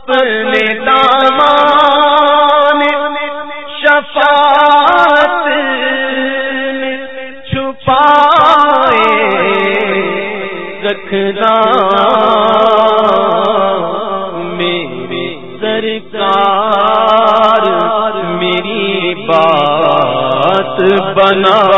اپنے دامان شفاعت چھپائے رکھنا میرے سرکار میری بات بنائے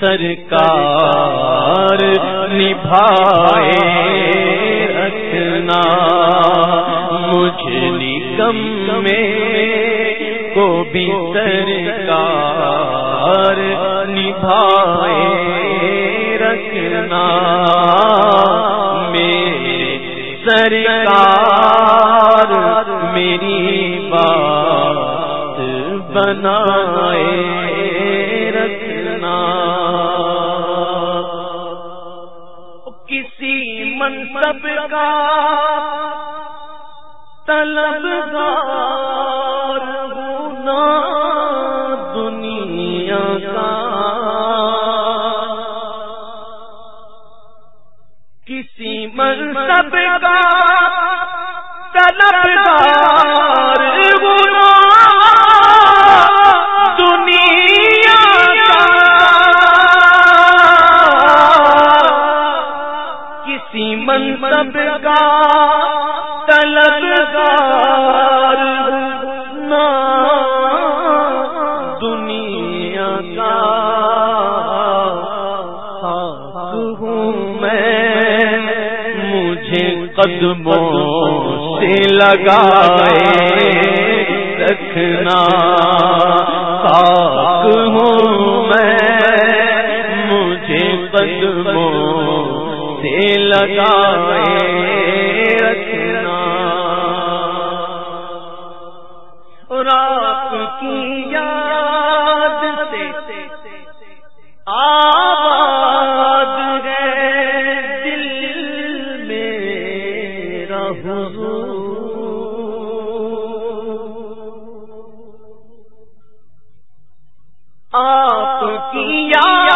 سرکار نبھائے رکھنا۔ مجھ نکم میں کو بھی سرکار نبھائے رکھنا۔ میرے سرکار میری بات بنائے۔ منصب کا طلبگار منصب کا طلبگار نا دنیا کا حق ہوں میں۔ مجھے قدموں سے لگائے رکھنا پاک ہوں میں۔ مجھے قدموں سے لگا رکھنا۔ اور آپ کی یاد سے آباد ہے دل میں آپ کی یاد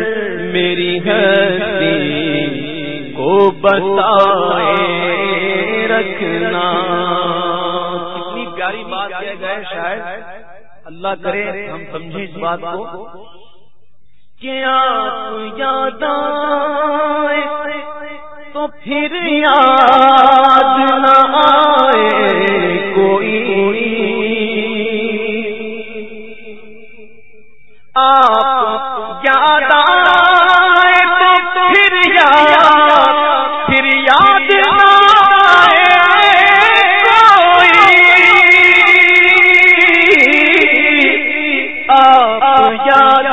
بتائے رکھنا۔ کتنی پیاری بات کیا گئے شاید۔ اللہ کرے ہم سمجھیں اس بات کو۔ کیا یاد تو پھر یاد نہ آئے کوئی۔ آپ آپ یاد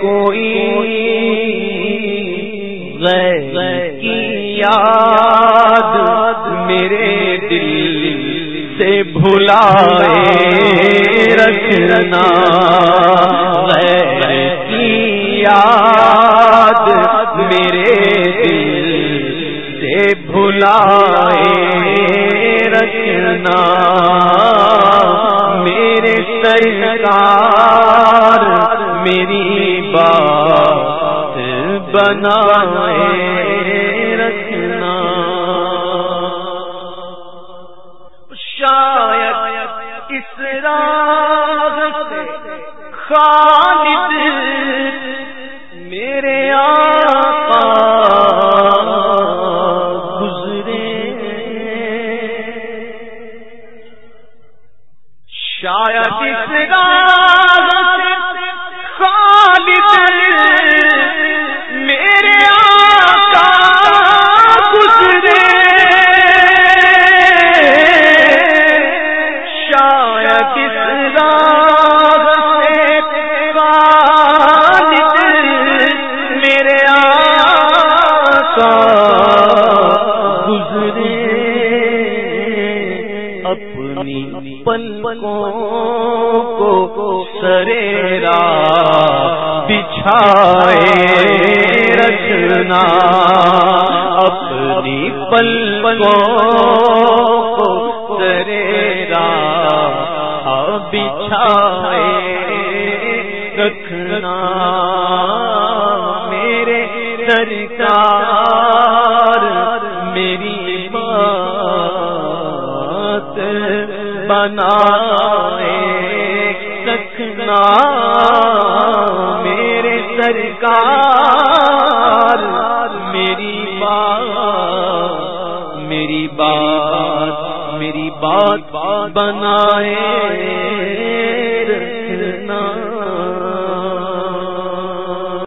کوئی کی یاد میرے دل سے میرے سرکار میری بات بنا رکھنا۔ شاید اس راز خالی کی یاد اپنی پلکوں کو سریرا بچھائے رچنا اپنی پلکوں بنا سکھنا میرے سرکار میری بات میری بات میری بات بنا۔